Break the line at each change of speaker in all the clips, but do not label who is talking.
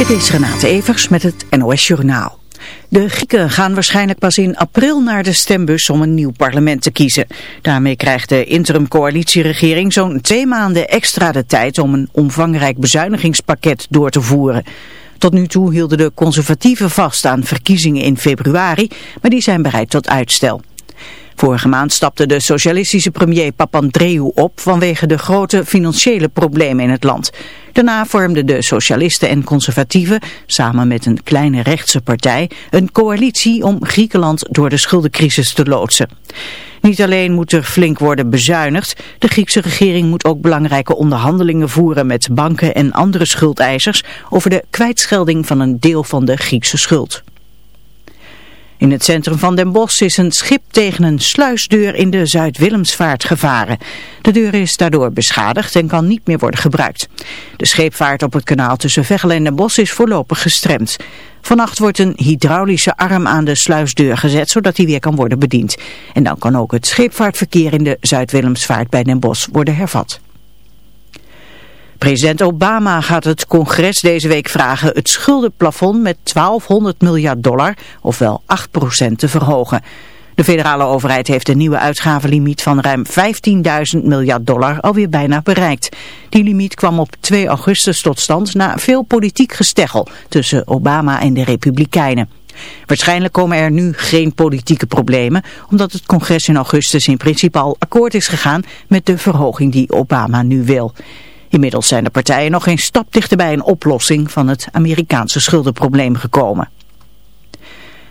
Dit is Renate Evers met het NOS Journaal. De Grieken gaan waarschijnlijk pas in april naar de stembus om een nieuw parlement te kiezen. Daarmee krijgt de interim-coalitieregering zo'n twee maanden extra de tijd om een omvangrijk bezuinigingspakket door te voeren. Tot nu toe hielden de conservatieven vast aan verkiezingen in februari, maar die zijn bereid tot uitstel. Vorige maand stapte de socialistische premier Papandreou op vanwege de grote financiële problemen in het land. Daarna vormden de socialisten en conservatieven, samen met een kleine rechtse partij, een coalitie om Griekenland door de schuldencrisis te loodsen. Niet alleen moet er flink worden bezuinigd, de Griekse regering moet ook belangrijke onderhandelingen voeren met banken en andere schuldeisers over de kwijtschelding van een deel van de Griekse schuld. In het centrum van Den Bosch is een schip tegen een sluisdeur in de Zuid-Willemsvaart gevaren. De deur is daardoor beschadigd en kan niet meer worden gebruikt. De scheepvaart op het kanaal tussen Veghel en Den Bosch is voorlopig gestremd. Vannacht wordt een hydraulische arm aan de sluisdeur gezet, zodat die weer kan worden bediend. En dan kan ook het scheepvaartverkeer in de Zuid-Willemsvaart bij Den Bosch worden hervat. President Obama gaat het congres deze week vragen het schuldenplafond met 1200 miljard dollar, ofwel 8% te verhogen. De federale overheid heeft een nieuwe uitgavenlimiet van ruim 15.000 miljard dollar alweer bijna bereikt. Die limiet kwam op 2 augustus tot stand na veel politiek gesteggel tussen Obama en de Republikeinen. Waarschijnlijk komen er nu geen politieke problemen, omdat het congres in augustus in principe al akkoord is gegaan met de verhoging die Obama nu wil. Inmiddels zijn de partijen nog geen stap dichter bij een oplossing van het Amerikaanse schuldenprobleem gekomen.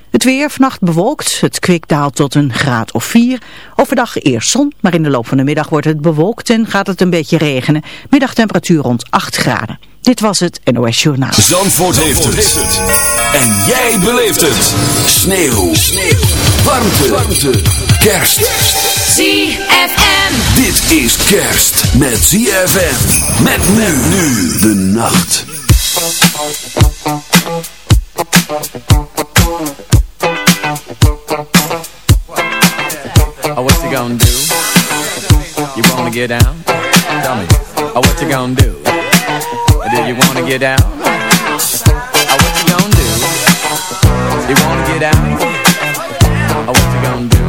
Het weer vannacht bewolkt, het kwik daalt tot een graad of 4. Overdag eerst zon, maar in de loop van de middag wordt het bewolkt en gaat het een beetje regenen. Middagtemperatuur rond 8 graden. Dit was het NOS Journaal.
Zandvoort, heeft, het. En jij beleeft het. Sneeuw. Warmte. Warmte. Kerst.
ZFM.
Dit is kerst met ZFM. Met men nu de nacht.
Oh, what you gonna do? You wanna get down? Tell me. Oh, what you gonna do? Do you wanna get down? Oh, what you gonna do? You wanna get down? Oh, what you gonna do?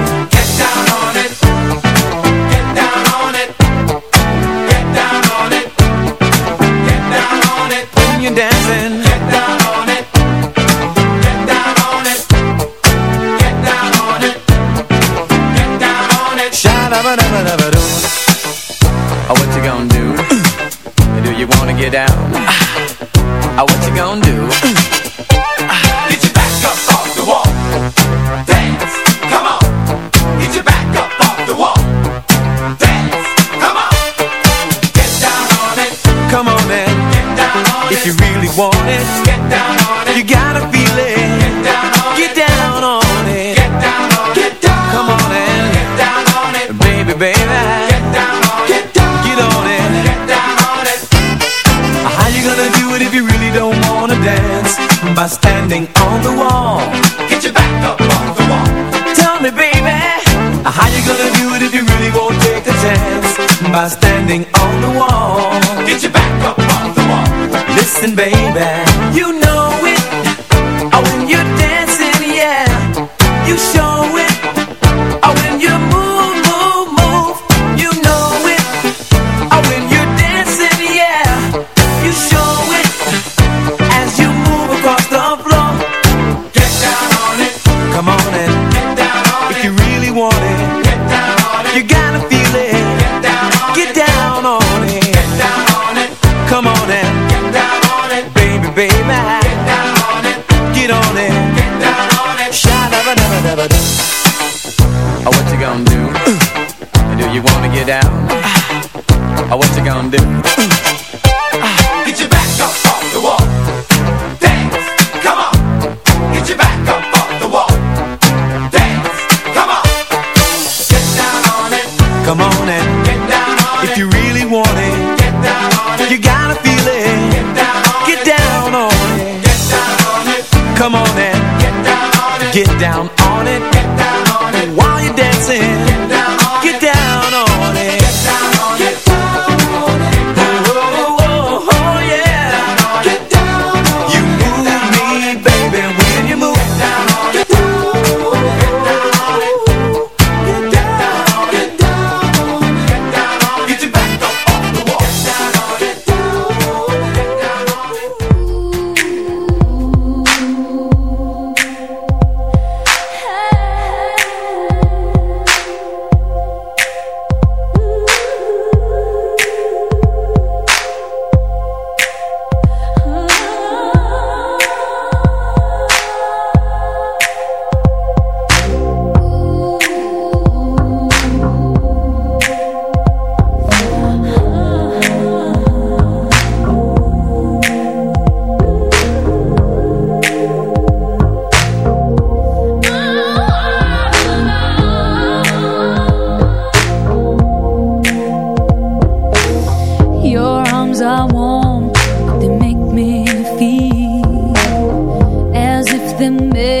na na na them make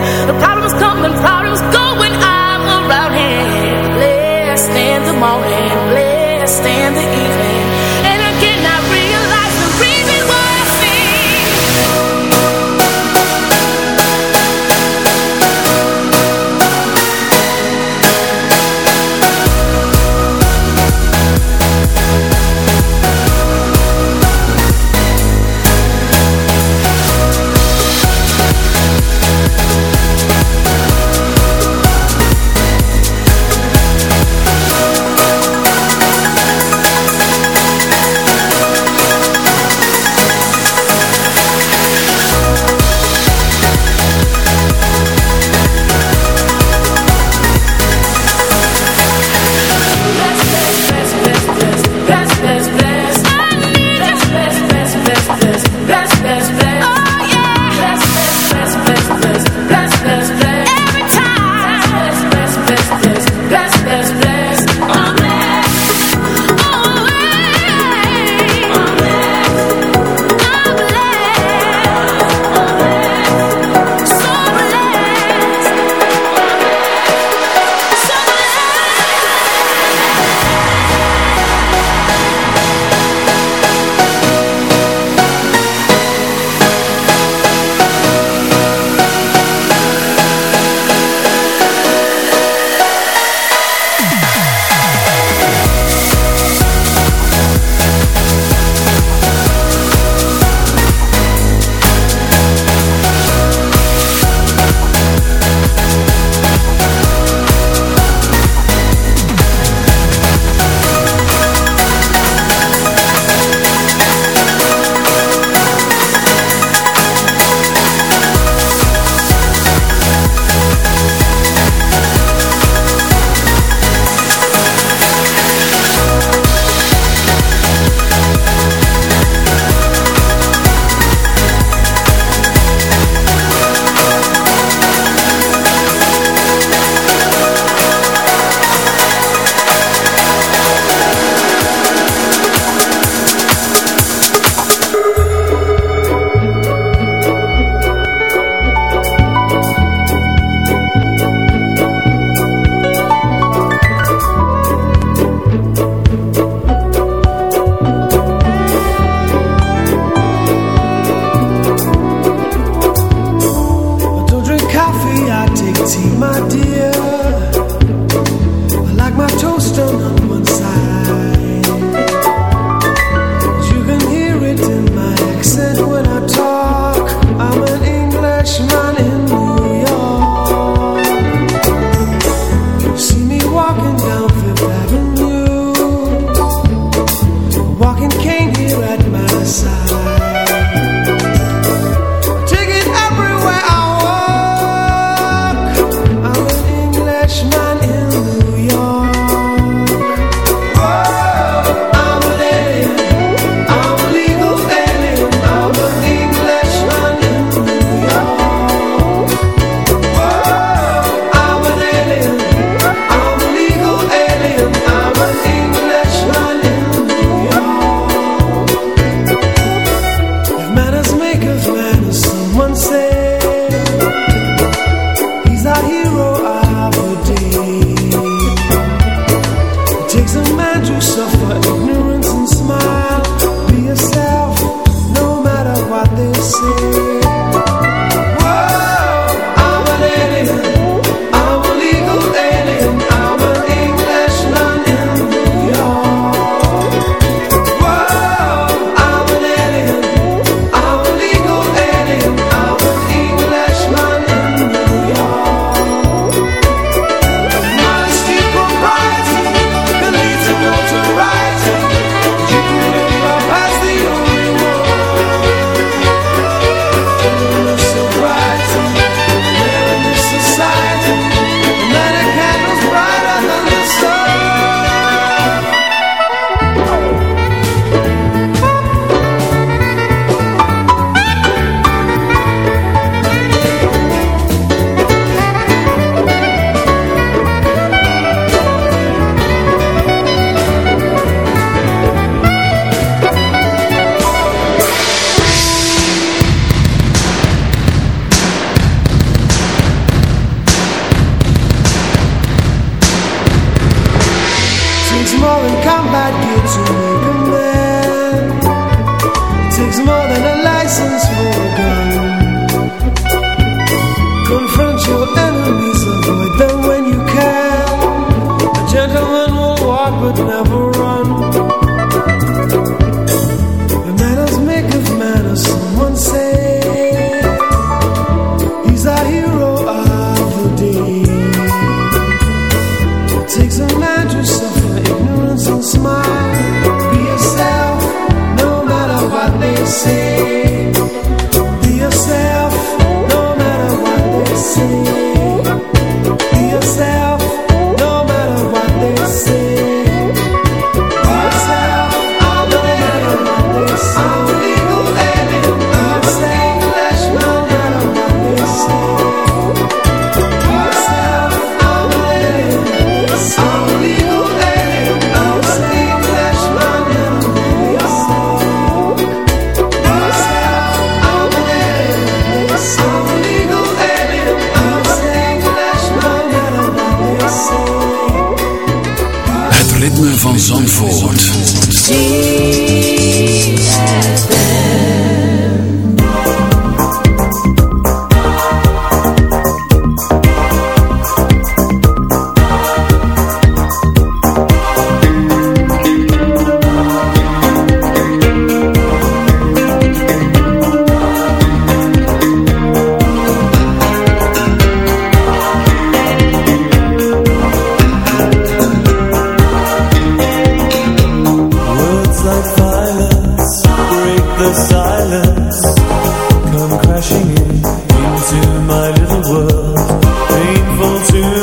My.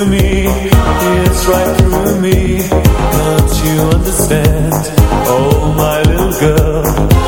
me,
it's right through me. Don't you understand? Oh, my little girl.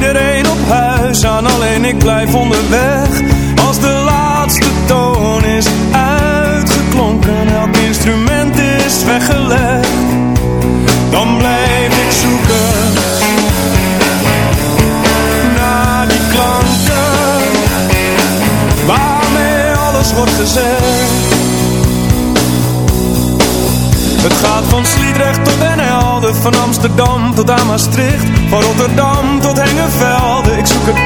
Van Amsterdam tot aan Maastricht, van Rotterdam tot Hengelvelde. Ik zoek het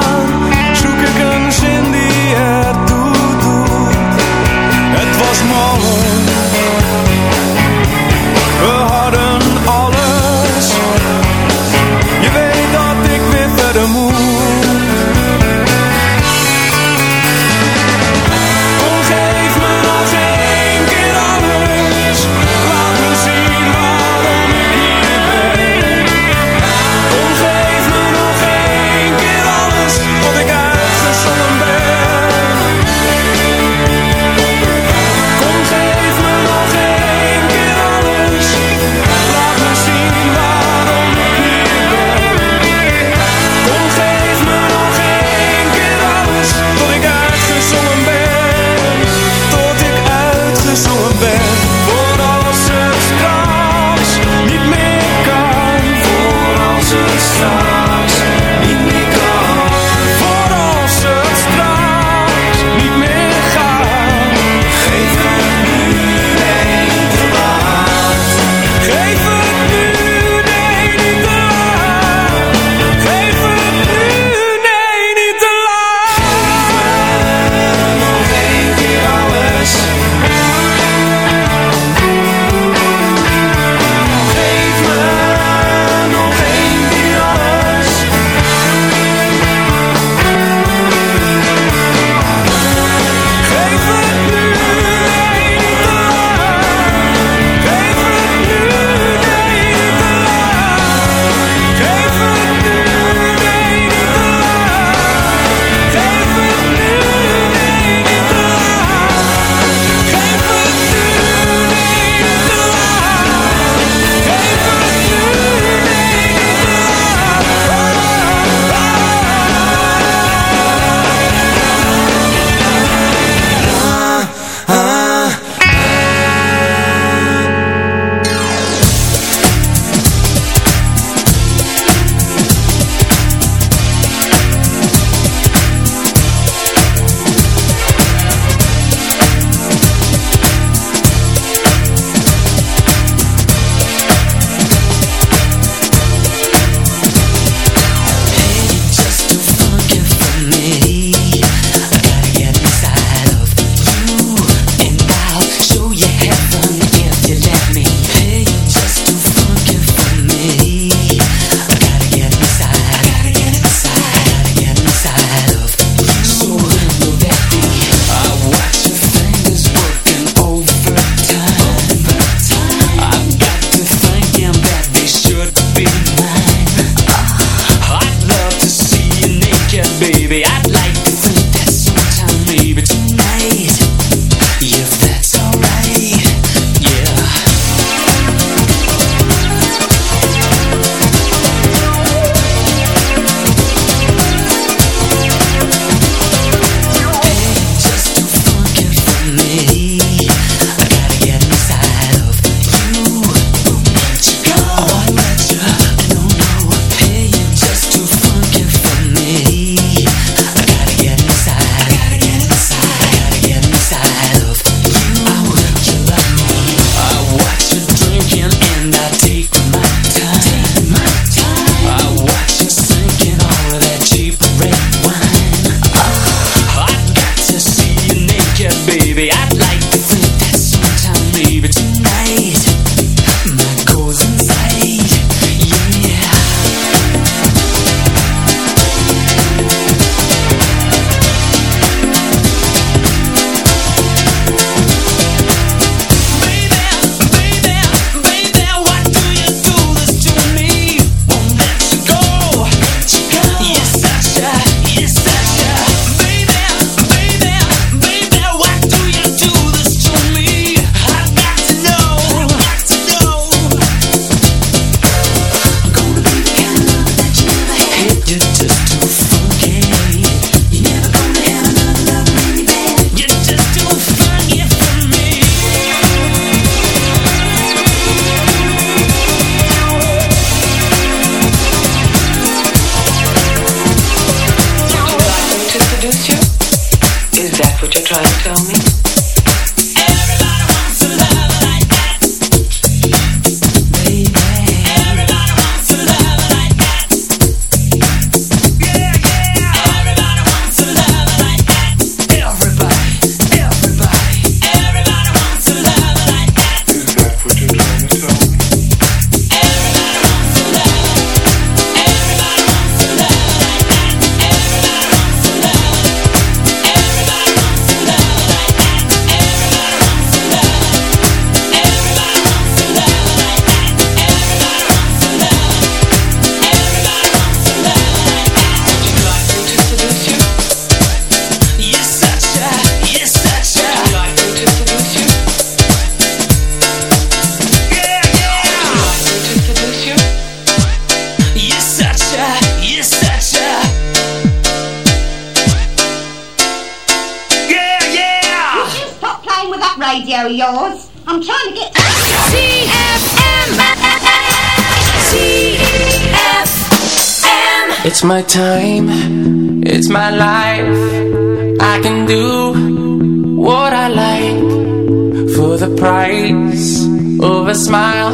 For the price of a smile.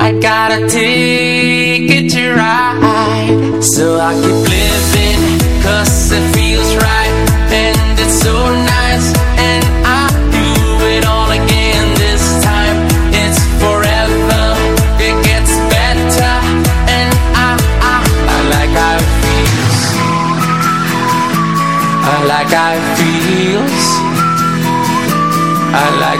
I got a ticket to ride, so I keep living, cause it feels right, and it's so nice, and I do it all again this time. It's forever, it gets better, and I, I, I like how it feels. I like how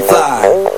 35.